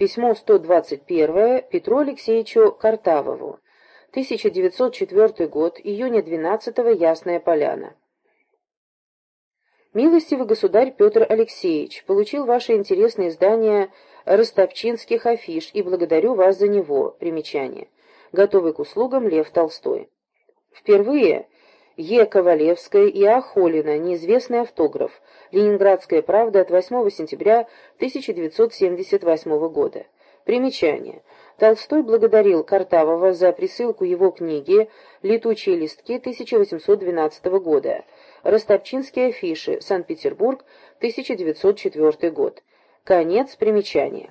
Письмо 121 Петру Алексеевичу Картавову. 1904 год, июня 12 -го, Ясная Поляна. Милостивый государь Петр Алексеевич, получил ваше интересное издание ростовчинских афиш и благодарю вас за него. Примечание. Готовый к услугам Лев Толстой. Впервые Е. Ковалевская и А. Холина, неизвестный автограф. Ленинградская правда от 8 сентября 1978 года. Примечание. Толстой благодарил Картавова за присылку его книги «Летучие листки» 1812 года. Ростовчинские афиши. Санкт-Петербург, 1904 год. Конец примечания.